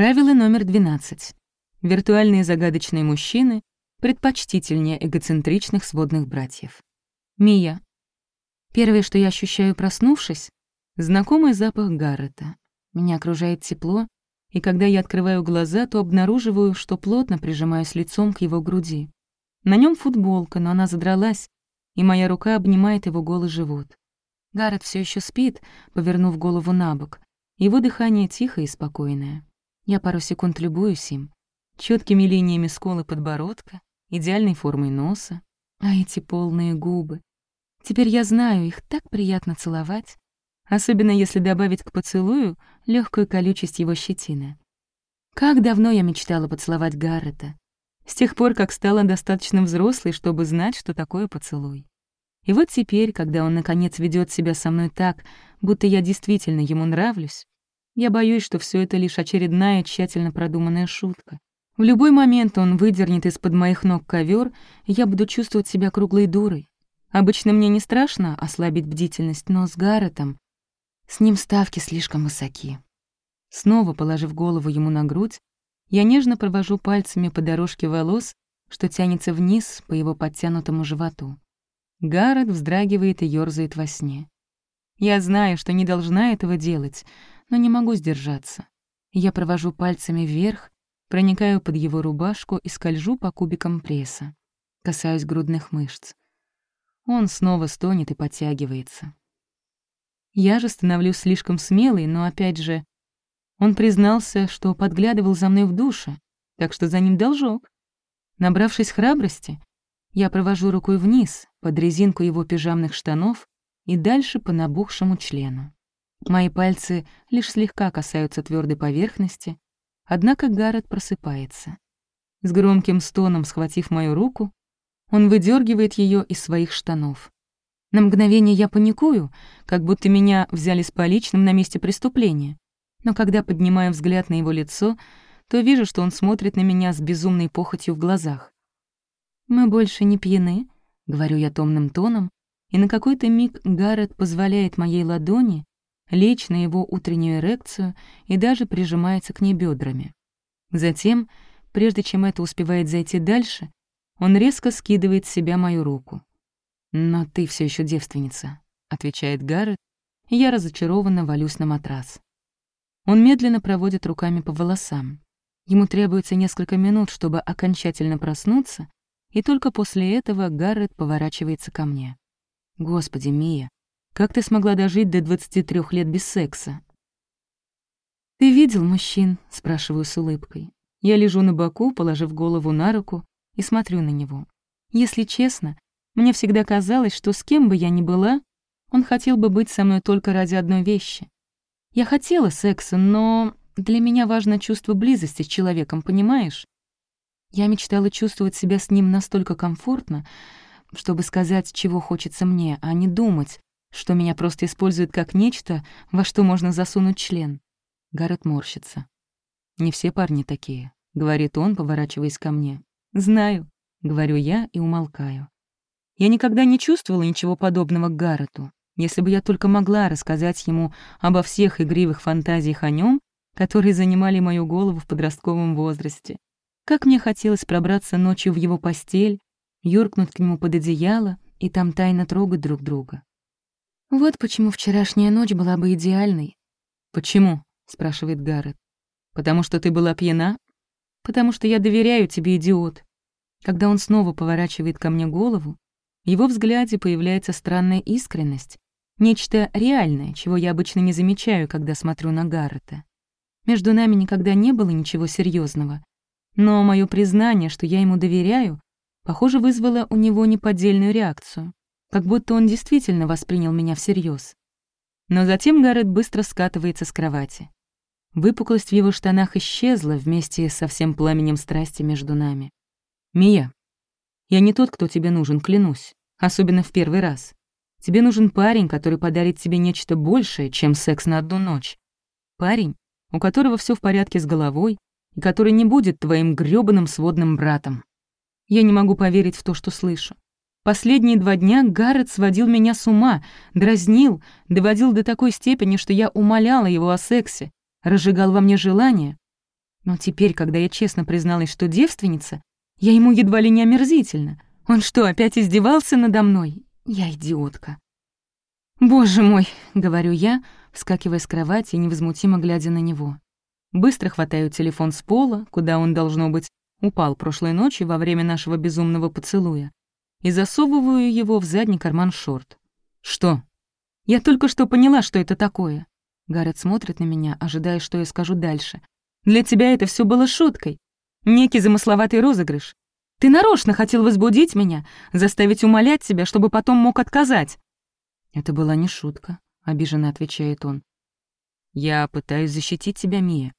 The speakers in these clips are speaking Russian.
Правило номер 12. Виртуальные загадочные мужчины предпочтительнее эгоцентричных сводных братьев. Мия. Первое, что я ощущаю, проснувшись, знакомый запах Гаррета. Меня окружает тепло, и когда я открываю глаза, то обнаруживаю, что плотно прижимаюсь лицом к его груди. На нем футболка, но она задралась, и моя рука обнимает его голый живот. Гаррет все еще спит, повернув голову на бок. Его дыхание тихое и спокойное. Я пару секунд любуюсь им. Четкими линиями сколы подбородка, идеальной формой носа, а эти полные губы. Теперь я знаю, их так приятно целовать, особенно если добавить к поцелую легкую колючесть его щетины. Как давно я мечтала поцеловать Гаррета. С тех пор, как стала достаточно взрослой, чтобы знать, что такое поцелуй. И вот теперь, когда он наконец ведет себя со мной так, будто я действительно ему нравлюсь, я боюсь, что все это лишь очередная тщательно продуманная шутка. В любой момент он выдернет из-под моих ног ковер, и я буду чувствовать себя круглой дурой. Обычно мне не страшно ослабить бдительность, но с Гарретом... С ним ставки слишком высоки. Снова положив голову ему на грудь, я нежно провожу пальцами по дорожке волос, что тянется вниз по его подтянутому животу. Гаррет вздрагивает и ёрзает во сне. Я знаю, что не должна этого делать, но не могу сдержаться. Я провожу пальцами вверх, проникаю под его рубашку и скольжу по кубикам пресса. Касаюсь грудных мышц. Он снова стонет и подтягивается. Я же становлюсь слишком смелой, но опять же, он признался, что подглядывал за мной в душе, так что за ним должок. Набравшись храбрости, я провожу рукой вниз, под резинку его пижамных штанов и дальше по набухшему члену. Мои пальцы лишь слегка касаются твердой поверхности, однако Гаррет просыпается. С громким стоном схватив мою руку, он выдергивает ее из своих штанов. На мгновение я паникую, как будто меня взяли с поличным на месте преступления. Но когда поднимаю взгляд на его лицо, то вижу, что он смотрит на меня с безумной похотью в глазах. «Мы больше не пьяны», — говорю я томным тоном, и на какой-то миг Гаррет позволяет моей ладони лечь на его утреннюю эрекцию и даже прижимается к ней бедрами. Затем, прежде чем это успевает зайти дальше, он резко скидывает с себя мою руку. «Но ты все еще девственница», — отвечает Гаррет, и я разочарованно валюсь на матрас. Он медленно проводит руками по волосам. Ему требуется несколько минут, чтобы окончательно проснуться, и только после этого Гаррет поворачивается ко мне. «Господи, Мия, как ты смогла дожить до 23 лет без секса?» «Ты видел мужчин?» — спрашиваю с улыбкой. Я лежу на боку, положив голову на руку, и смотрю на него. Если честно, мне всегда казалось, что с кем бы я ни была, он хотел бы быть со мной только ради одной вещи. Я хотела секса, но для меня важно чувство близости с человеком, понимаешь? Я мечтала чувствовать себя с ним настолько комфортно, чтобы сказать, чего хочется мне, а не думать, что меня просто используют как нечто, во что можно засунуть член. Гаррет морщится. «Не все парни такие», — говорит он, поворачиваясь ко мне. «Знаю», — говорю я и умолкаю. Я никогда не чувствовала ничего подобного к Гаррету. Если бы я только могла рассказать ему обо всех игривых фантазиях о нем, которые занимали мою голову в подростковом возрасте. Как мне хотелось пробраться ночью в его постель, юркнуть к нему под одеяло и там тайно трогать друг друга. Вот почему вчерашняя ночь была бы идеальной. «Почему?» — спрашивает Гаррет. «Потому что ты была пьяна?» «Потому что я доверяю тебе, идиот». Когда он снова поворачивает ко мне голову, в его взгляде появляется странная искренность, нечто реальное, чего я обычно не замечаю, когда смотрю на Гаррета. Между нами никогда не было ничего серьезного, но мое признание, что я ему доверяю, похоже, вызвало у него неподдельную реакцию как будто он действительно воспринял меня всерьез. Но затем Гаррет быстро скатывается с кровати. Выпуклость в его штанах исчезла вместе со всем пламенем страсти между нами. «Мия, я не тот, кто тебе нужен, клянусь, особенно в первый раз. Тебе нужен парень, который подарит тебе нечто большее, чем секс на одну ночь. Парень, у которого все в порядке с головой и который не будет твоим грёбаным сводным братом. Я не могу поверить в то, что слышу. Последние два дня Гаррет сводил меня с ума, дразнил, доводил до такой степени, что я умоляла его о сексе, разжигал во мне желание. Но теперь, когда я честно призналась, что девственница, я ему едва ли не омерзительно. Он что, опять издевался надо мной? Я идиотка. «Боже мой», — говорю я, вскакивая с кровати и невозмутимо глядя на него. Быстро хватаю телефон с пола, куда он, должно быть, упал прошлой ночью во время нашего безумного поцелуя, и засовываю его в задний карман шорт. «Что?» «Я только что поняла, что это такое». Гаррет смотрит на меня, ожидая, что я скажу дальше. «Для тебя это все было шуткой. Некий замысловатый розыгрыш. Ты нарочно хотел возбудить меня, заставить умолять тебя, чтобы потом мог отказать». «Это была не шутка», — обиженно отвечает он. «Я пытаюсь защитить тебя, Мия.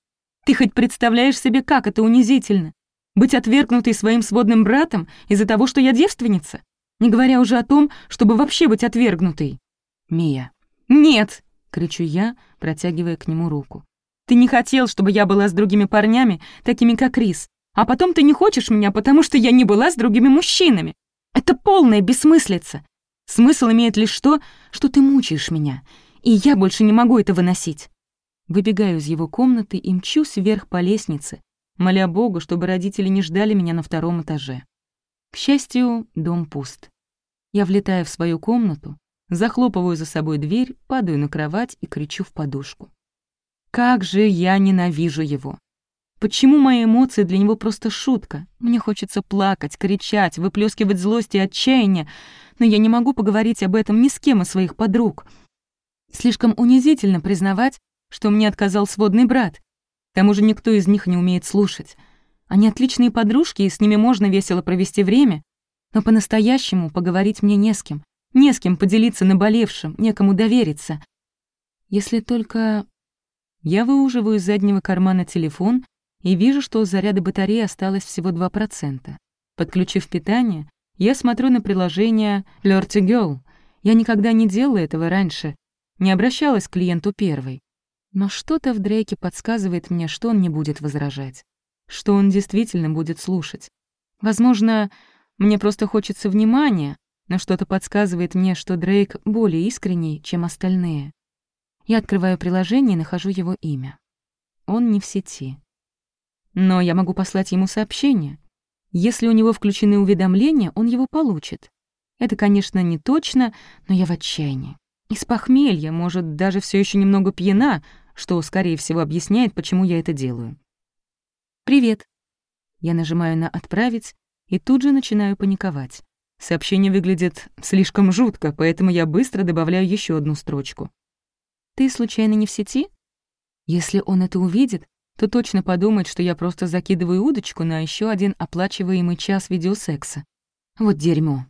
Ты хоть представляешь себе, как это унизительно? Быть отвергнутой своим сводным братом из-за того, что я девственница? Не говоря уже о том, чтобы вообще быть отвергнутой. Мия. «Нет!» — кричу я, протягивая к нему руку. «Ты не хотел, чтобы я была с другими парнями, такими как Рис, а потом ты не хочешь меня, потому что я не была с другими мужчинами. Это полная бессмыслица. Смысл имеет лишь то, что ты мучаешь меня, и я больше не могу это выносить». Выбегаю из его комнаты и мчусь вверх по лестнице, моля Бога, чтобы родители не ждали меня на втором этаже. К счастью, дом пуст. Я влетаю в свою комнату, захлопываю за собой дверь, падаю на кровать и кричу в подушку. Как же я ненавижу его! Почему мои эмоции для него просто шутка? Мне хочется плакать, кричать, выплескивать злость и отчаяние, но я не могу поговорить об этом ни с кем из своих подруг. Слишком унизительно признавать, что мне отказал сводный брат, к тому же никто из них не умеет слушать. Они отличные подружки, и с ними можно весело провести время, но по-настоящему поговорить мне не с кем. Не с кем поделиться наболевшим, некому довериться. Если только... Я выуживаю из заднего кармана телефон и вижу, что заряда батареи осталось всего 2%. Подключив питание, я смотрю на приложение Lurty Girl. Я никогда не делала этого раньше, не обращалась к клиенту первой. Но что-то в Дрейке подсказывает мне, что он не будет возражать, что он действительно будет слушать. Возможно, мне просто хочется внимания, но что-то подсказывает мне, что Дрейк более искренний, чем остальные. Я открываю приложение и нахожу его имя. Он не в сети. Но я могу послать ему сообщение. Если у него включены уведомления, он его получит. Это, конечно, не точно, но я в отчаянии. Из похмелья, может, даже все еще немного пьяна, что, скорее всего, объясняет, почему я это делаю. «Привет». Я нажимаю на «Отправить» и тут же начинаю паниковать. Сообщение выглядит слишком жутко, поэтому я быстро добавляю еще одну строчку. «Ты случайно не в сети?» Если он это увидит, то точно подумает, что я просто закидываю удочку на еще один оплачиваемый час видеосекса. Вот дерьмо.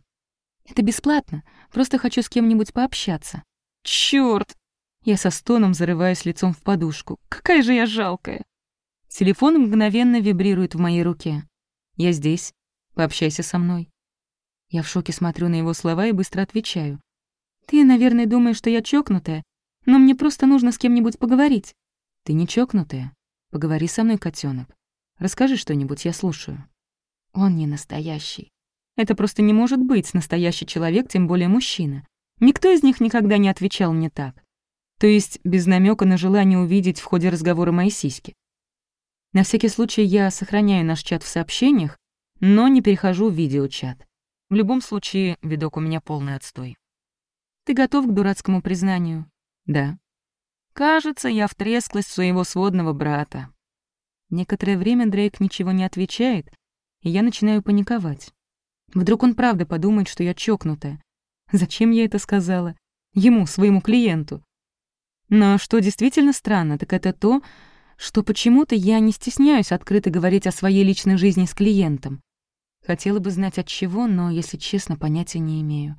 Это бесплатно, просто хочу с кем-нибудь пообщаться. Чёрт! Я со стоном зарываюсь лицом в подушку. Какая же я жалкая. Телефон мгновенно вибрирует в моей руке. «Я здесь. Пообщайся со мной». Я в шоке смотрю на его слова и быстро отвечаю. «Ты, наверное, думаешь, что я чокнутая, но мне просто нужно с кем-нибудь поговорить». «Ты не чокнутая. Поговори со мной, котенок. Расскажи что-нибудь, я слушаю». Он не настоящий. Это просто не может быть настоящий человек, тем более мужчина. Никто из них никогда не отвечал мне так то есть без намека на желание увидеть в ходе разговора мои сиськи. На всякий случай я сохраняю наш чат в сообщениях, но не перехожу в видеочат. В любом случае, видок у меня полный отстой. Ты готов к дурацкому признанию? Да. Кажется, я втресклась в своего сводного брата. Некоторое время Дрейк ничего не отвечает, и я начинаю паниковать. Вдруг он правда подумает, что я чокнутая. Зачем я это сказала? Ему, своему клиенту. Но что действительно странно, так это то, что почему-то я не стесняюсь открыто говорить о своей личной жизни с клиентом. Хотела бы знать от чего, но, если честно, понятия не имею.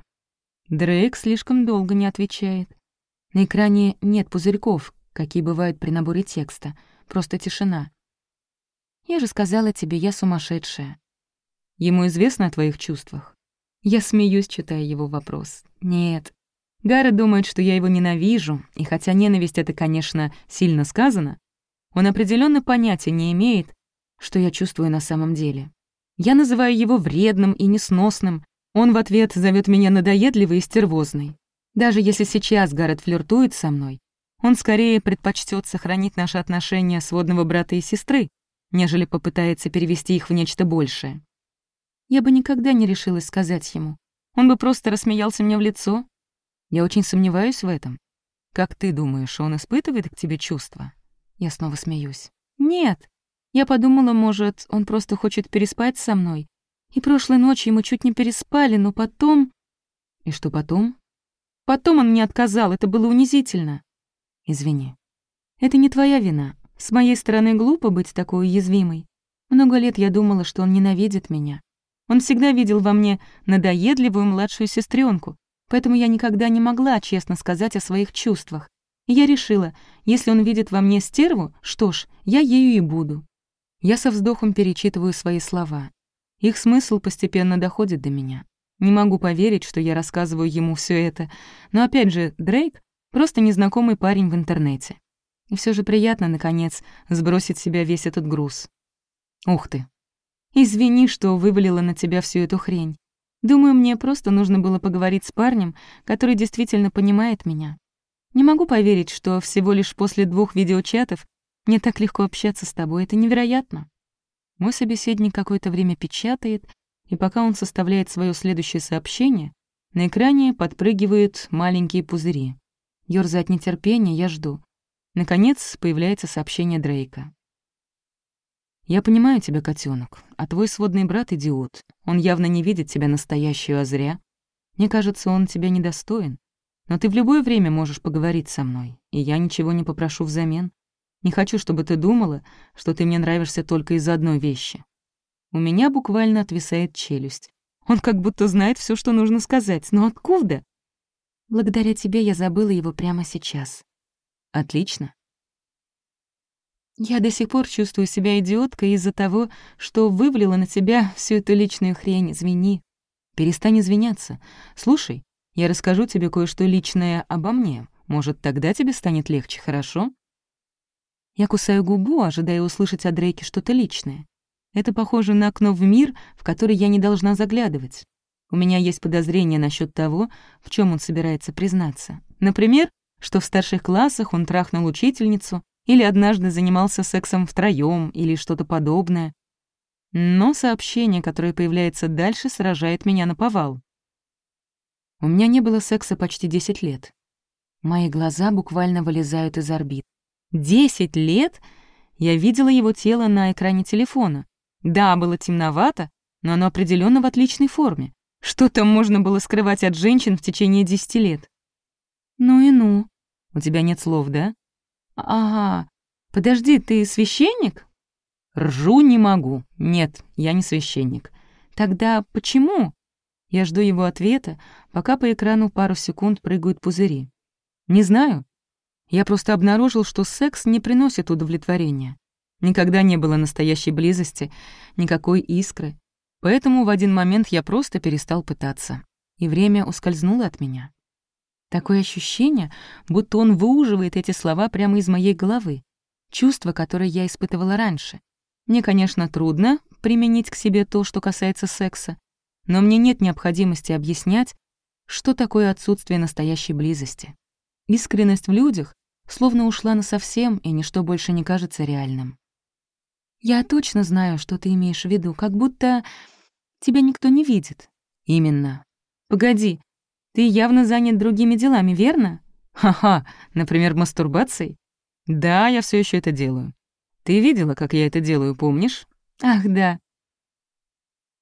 Дрейк слишком долго не отвечает. На экране нет пузырьков, какие бывают при наборе текста, просто тишина. Я же сказала тебе, я сумасшедшая. Ему известно о твоих чувствах? Я смеюсь, читая его вопрос. Нет, Гара думает, что я его ненавижу, и хотя ненависть — это, конечно, сильно сказано, он определенно понятия не имеет, что я чувствую на самом деле. Я называю его вредным и несносным, он в ответ зовет меня надоедливой и стервозной. Даже если сейчас Гаррет флиртует со мной, он скорее предпочтет сохранить наши отношения сводного брата и сестры, нежели попытается перевести их в нечто большее. Я бы никогда не решилась сказать ему. Он бы просто рассмеялся мне в лицо. Я очень сомневаюсь в этом. Как ты думаешь, он испытывает к тебе чувства? Я снова смеюсь. Нет. Я подумала, может, он просто хочет переспать со мной. И прошлой ночью мы чуть не переспали, но потом... И что потом? Потом он мне отказал, это было унизительно. Извини. Это не твоя вина. С моей стороны глупо быть такой уязвимой. Много лет я думала, что он ненавидит меня. Он всегда видел во мне надоедливую младшую сестренку, поэтому я никогда не могла честно сказать о своих чувствах. Я решила, если он видит во мне стерву, что ж, я ею и буду. Я со вздохом перечитываю свои слова. Их смысл постепенно доходит до меня. Не могу поверить, что я рассказываю ему все это, но опять же, Дрейк — просто незнакомый парень в интернете. И все же приятно, наконец, сбросить с себя весь этот груз. Ух ты, Извини, что вывалила на тебя всю эту хрень. Думаю, мне просто нужно было поговорить с парнем, который действительно понимает меня. Не могу поверить, что всего лишь после двух видеочатов мне так легко общаться с тобой. Это невероятно. Мой собеседник какое-то время печатает, и пока он составляет свое следующее сообщение, на экране подпрыгивают маленькие пузыри. Ёрзая от нетерпения, я жду. Наконец, появляется сообщение Дрейка. «Я понимаю тебя, котенок, а твой сводный брат — идиот. Он явно не видит тебя настоящую, а зря. Мне кажется, он тебя недостоин. Но ты в любое время можешь поговорить со мной, и я ничего не попрошу взамен. Не хочу, чтобы ты думала, что ты мне нравишься только из-за одной вещи». У меня буквально отвисает челюсть. Он как будто знает все, что нужно сказать, но откуда? Благодаря тебе я забыла его прямо сейчас. Отлично. Я до сих пор чувствую себя идиоткой из-за того, что вывалила на тебя всю эту личную хрень. Извини. Перестань извиняться. Слушай, я расскажу тебе кое-что личное обо мне. Может, тогда тебе станет легче, хорошо? Я кусаю губу, ожидая услышать от Дрейки что-то личное. Это похоже на окно в мир, в который я не должна заглядывать. У меня есть подозрение насчет того, в чем он собирается признаться. Например, что в старших классах он трахнул учительницу, или однажды занимался сексом втроём или что-то подобное. Но сообщение, которое появляется дальше, сражает меня на повал. У меня не было секса почти 10 лет. Мои глаза буквально вылезают из орбит. 10 лет? Я видела его тело на экране телефона. Да, было темновато, но оно определенно в отличной форме. Что там можно было скрывать от женщин в течение 10 лет? Ну и ну. У тебя нет слов, да? «Ага. Подожди, ты священник?» «Ржу не могу. Нет, я не священник». «Тогда почему?» Я жду его ответа, пока по экрану пару секунд прыгают пузыри. «Не знаю. Я просто обнаружил, что секс не приносит удовлетворения. Никогда не было настоящей близости, никакой искры. Поэтому в один момент я просто перестал пытаться. И время ускользнуло от меня. Такое ощущение, будто он выуживает эти слова прямо из моей головы. Чувство, которое я испытывала раньше. Мне, конечно, трудно применить к себе то, что касается секса, но мне нет необходимости объяснять, что такое отсутствие настоящей близости. Искренность в людях словно ушла насовсем, и ничто больше не кажется реальным. Я точно знаю, что ты имеешь в виду, как будто тебя никто не видит. Именно. Погоди, ты явно занят другими делами, верно? Ха-ха, например, мастурбацией? Да, я все еще это делаю. Ты видела, как я это делаю, помнишь? Ах, да.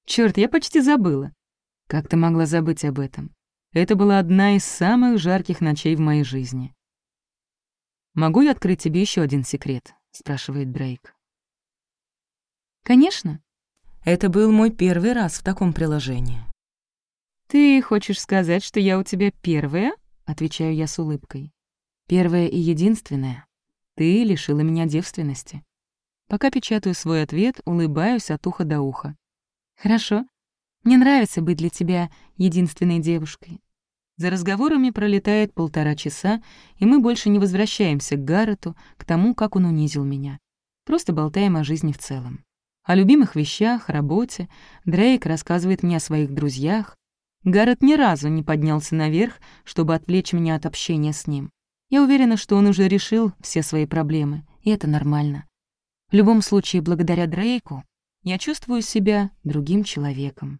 Черт, я почти забыла. Как ты могла забыть об этом? Это была одна из самых жарких ночей в моей жизни. «Могу я открыть тебе еще один секрет?» — спрашивает Дрейк. «Конечно. Это был мой первый раз в таком приложении. «Ты хочешь сказать, что я у тебя первая?» — отвечаю я с улыбкой. «Первая и единственная. Ты лишила меня девственности». Пока печатаю свой ответ, улыбаюсь от уха до уха. «Хорошо. Мне нравится быть для тебя единственной девушкой». За разговорами пролетает полтора часа, и мы больше не возвращаемся к Гаррету, к тому, как он унизил меня. Просто болтаем о жизни в целом. О любимых вещах, работе. Дрейк рассказывает мне о своих друзьях, Гаррет ни разу не поднялся наверх, чтобы отвлечь меня от общения с ним. Я уверена, что он уже решил все свои проблемы, и это нормально. В любом случае, благодаря Дрейку я чувствую себя другим человеком.